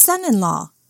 son in law.